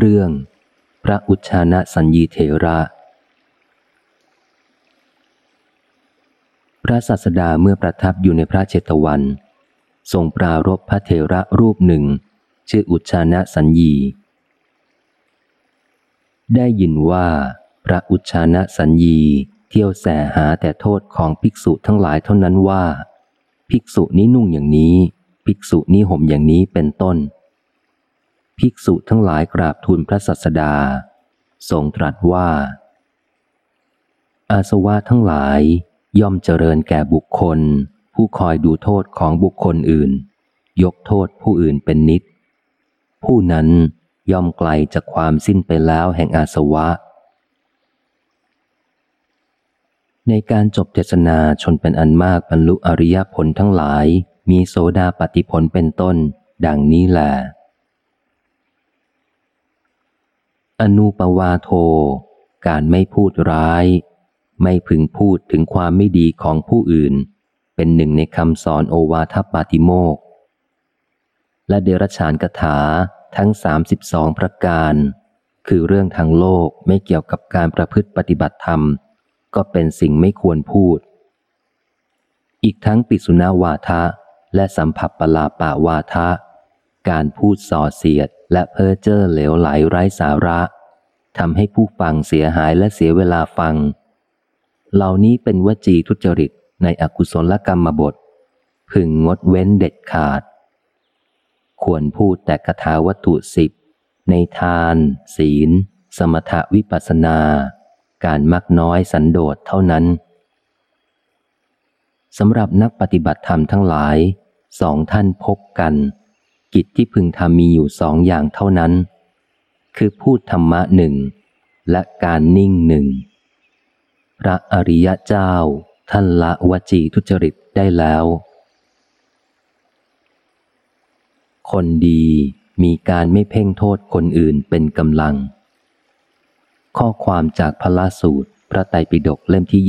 เรื่อง พระอุชานะสัญญีเถระ พระศาสดาเมื่อประทับอยู่ในพระเชตวัน ทรงปรารบพระเถระรูปหนึ่ง ชื่ออุชานะสัญญี ได้ยินว่า พระอุชานะสัญญีเที่ยวแสหาแต่โทษของภิกษุทั้งหลายเท่านั้นว่า ภิกษุนี้นุ่งอย่างนี้ ภิกษุนี้ห่มอย่างนี้เป็นต้น ภิกษุทั้งหลายกราบทูลพระสัสดา ทรงตรัสว่า อาสวะทั้งหลายย่อมเจริญแก่บุคคล ผู้คอยดูโทษของบุคคลอื่น ยกโทษผู้อื่นเป็นนิด ผู้นั้นย่อมไกลจากความสิ้นไปแล้วแห่งอาสวะ ในการจบเทศนาชนเป็นอันมากบรรลุอริยผลทั้งหลาย มีโสดาปฏิผลเป็นต้น ดังนี้แหละ อนุปวาโท การไม่พูดร้าย ไม่พึงพูดถึงความไม่ดีของผู้อื่น เป็นหนึ่งในคำสอนโอวาทปาติโมก และเดรฉานกถาทั้งสามสิบสองประการ คือเรื่องทางโลกไม่เกี่ยวกับการประพฤติปฏิบัติธรรม ก็เป็นสิ่งไม่ควรพูด อีกทั้งปิสุนาวาทะและสัมผัสปลาปาวาทะ การพูดส่อเสียด และเพ้อเจ้อเหลวไหลไร้สาระทำให้ผู้ฟังเสียหายและเสียเวลาฟัง เหล่านี้เป็นวจีทุจริตในอกุศลกรรมบท พึงงดเว้นเด็ดขาด ควรพูดแต่คาถาวัตถุสิบ ในทาน ศีล สมถวิปัสนา การมักน้อยสันโดษเท่านั้นสำหรับนักปฏิบัติธรรมทั้งหลายสองท่านพบกัน กิจที่พึงทำมีอยู่สองอย่างเท่านั้น คือพูดธรรมะหนึ่ง และการนิ่งหนึ่ง พระอริยะเจ้า ท่านละวจีทุจริตได้แล้ว คนดีมีการไม่เพ่งโทษคนอื่นเป็นกำลัง ข้อความจากพระลาสูตร พระไตรปิฎกเล่มที่